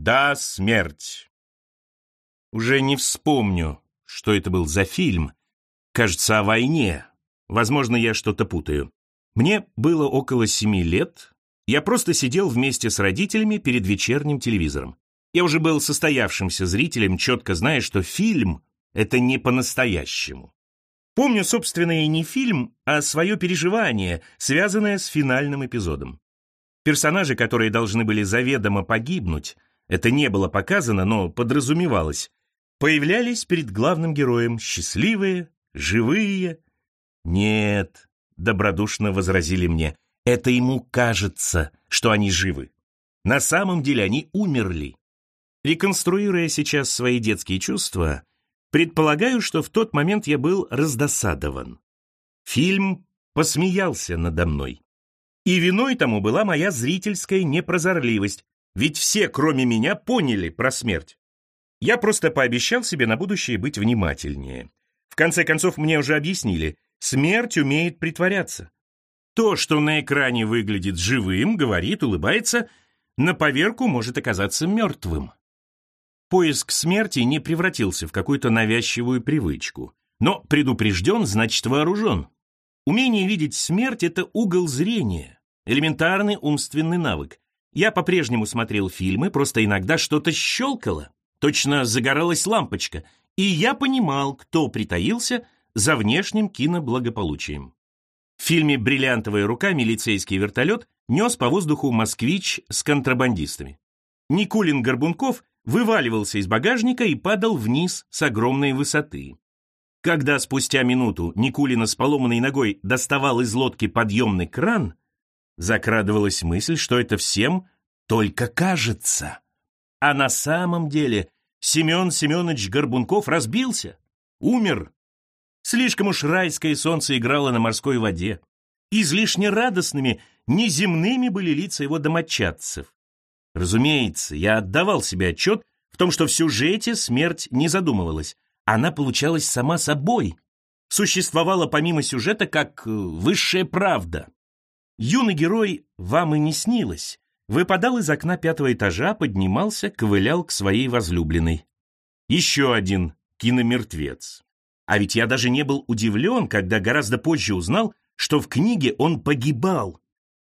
Да, смерть. Уже не вспомню, что это был за фильм. Кажется, о войне. Возможно, я что-то путаю. Мне было около семи лет. Я просто сидел вместе с родителями перед вечерним телевизором. Я уже был состоявшимся зрителем, четко зная, что фильм — это не по-настоящему. Помню, собственно, и не фильм, а свое переживание, связанное с финальным эпизодом. Персонажи, которые должны были заведомо погибнуть, это не было показано, но подразумевалось, появлялись перед главным героем счастливые, живые. Нет, добродушно возразили мне, это ему кажется, что они живы. На самом деле они умерли. Реконструируя сейчас свои детские чувства, предполагаю, что в тот момент я был раздосадован. Фильм посмеялся надо мной. И виной тому была моя зрительская непрозорливость, ведь все, кроме меня, поняли про смерть. Я просто пообещал себе на будущее быть внимательнее. В конце концов, мне уже объяснили, смерть умеет притворяться. То, что на экране выглядит живым, говорит, улыбается, на поверку может оказаться мертвым. Поиск смерти не превратился в какую-то навязчивую привычку. Но предупрежден, значит вооружен. Умение видеть смерть — это угол зрения, элементарный умственный навык. Я по-прежнему смотрел фильмы, просто иногда что-то щелкало, точно загоралась лампочка, и я понимал, кто притаился за внешним киноблагополучием. В фильме «Бриллиантовая рука» милицейский вертолет нес по воздуху москвич с контрабандистами. Никулин-Горбунков вываливался из багажника и падал вниз с огромной высоты. Когда спустя минуту Никулина с поломанной ногой доставал из лодки подъемный кран, закрадывалась мысль, что это всем только кажется. А на самом деле Семен Семенович Горбунков разбился, умер. Слишком уж райское солнце играло на морской воде. Излишне радостными, неземными были лица его домочадцев. Разумеется, я отдавал себе отчет в том, что в сюжете смерть не задумывалась. Она получалась сама собой. Существовала помимо сюжета как э, высшая правда. Юный герой вам и не снилось. Выпадал из окна пятого этажа, поднимался, ковылял к своей возлюбленной. Еще один киномертвец. А ведь я даже не был удивлен, когда гораздо позже узнал, что в книге он погибал.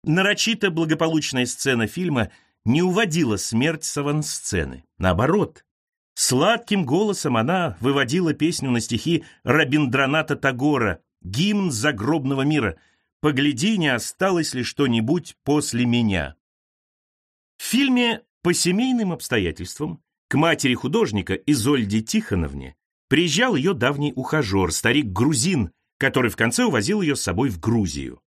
Нарочито благополучная сцена фильма не уводила смерть с авансцены. Наоборот, сладким голосом она выводила песню на стихи Рабиндраната Тагора «Гимн загробного мира», «Погляди, не осталось ли что-нибудь после меня». В фильме «По семейным обстоятельствам» к матери художника Изольде Тихоновне приезжал ее давний ухажер, старик-грузин, который в конце увозил ее с собой в Грузию.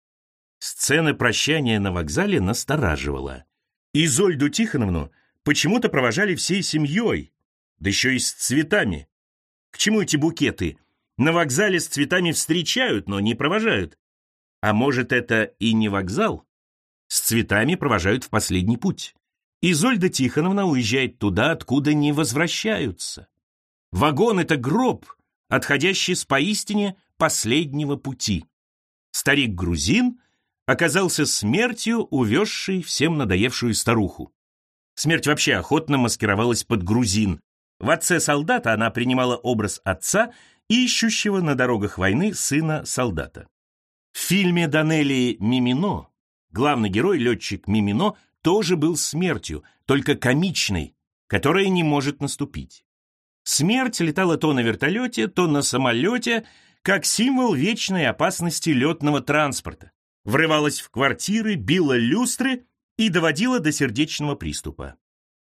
Сцена прощания на вокзале настораживала. Изольду Тихоновну почему-то провожали всей семьей, да еще и с цветами. К чему эти букеты? На вокзале с цветами встречают, но не провожают. А может, это и не вокзал? С цветами провожают в последний путь. Изольда Тихоновна уезжает туда, откуда не возвращаются. Вагон — это гроб, отходящий с поистине последнего пути. Старик-грузин оказался смертью, увезшей всем надоевшую старуху. Смерть вообще охотно маскировалась под грузин. В отце солдата она принимала образ отца, ищущего на дорогах войны сына солдата. В фильме Данелии «Мимино» главный герой, летчик Мимино, тоже был смертью, только комичной, которая не может наступить. Смерть летала то на вертолете, то на самолете, как символ вечной опасности летного транспорта врывалась в квартиры, била люстры и доводила до сердечного приступа.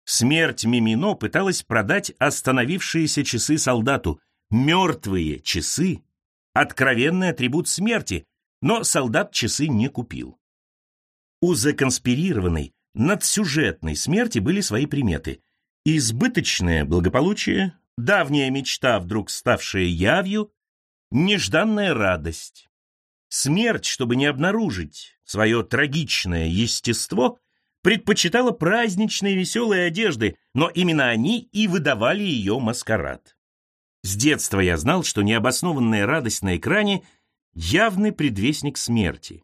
Смерть Мимино пыталась продать остановившиеся часы солдату. Мертвые часы — откровенный атрибут смерти, но солдат часы не купил. У законспирированной, надсюжетной смерти были свои приметы. Избыточное благополучие, давняя мечта, вдруг ставшая явью, нежданная радость. Смерть, чтобы не обнаружить свое трагичное естество, предпочитала праздничные веселые одежды, но именно они и выдавали ее маскарад. С детства я знал, что необоснованная радость на экране — явный предвестник смерти.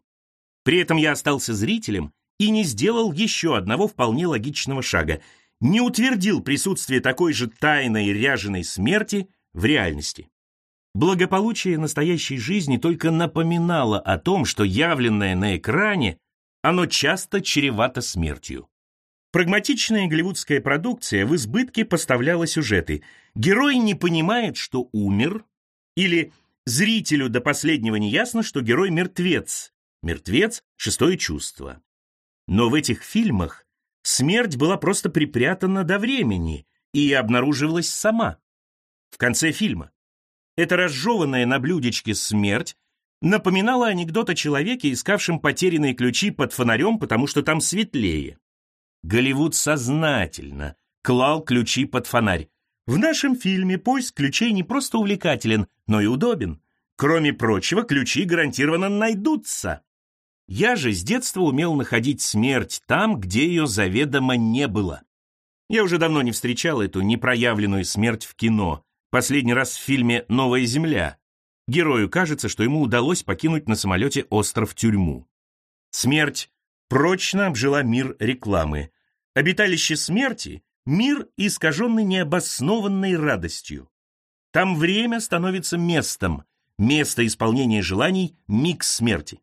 При этом я остался зрителем и не сделал еще одного вполне логичного шага. не утвердил присутствие такой же тайной ряженой смерти в реальности. Благополучие настоящей жизни только напоминало о том, что явленное на экране, оно часто чревато смертью. Прагматичная голливудская продукция в избытке поставляла сюжеты. Герой не понимает, что умер, или зрителю до последнего не ясно, что герой мертвец. Мертвец — шестое чувство. Но в этих фильмах смерть была просто припрятана до времени и обнаруживалась сама. В конце фильма. Эта разжеванная на блюдечке смерть напоминала анекдот о человеке, искавшем потерянные ключи под фонарем, потому что там светлее. Голливуд сознательно клал ключи под фонарь. В нашем фильме поиск ключей не просто увлекателен, но и удобен. Кроме прочего, ключи гарантированно найдутся. Я же с детства умел находить смерть там, где ее заведомо не было. Я уже давно не встречал эту непроявленную смерть в кино. Последний раз в фильме «Новая земля». Герою кажется, что ему удалось покинуть на самолете остров-тюрьму. Смерть прочно обжила мир рекламы. Обиталище смерти — мир, искаженный необоснованной радостью. Там время становится местом, место исполнения желаний — миг смерти.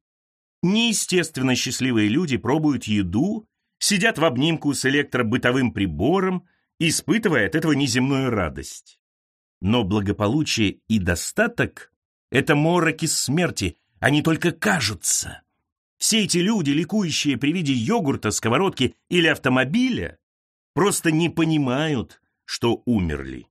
Неестественно счастливые люди пробуют еду, сидят в обнимку с электробытовым прибором, испытывая от этого неземную радость. Но благополучие и достаток — это мороки смерти, они только кажутся. Все эти люди, ликующие при виде йогурта, сковородки или автомобиля, просто не понимают, что умерли.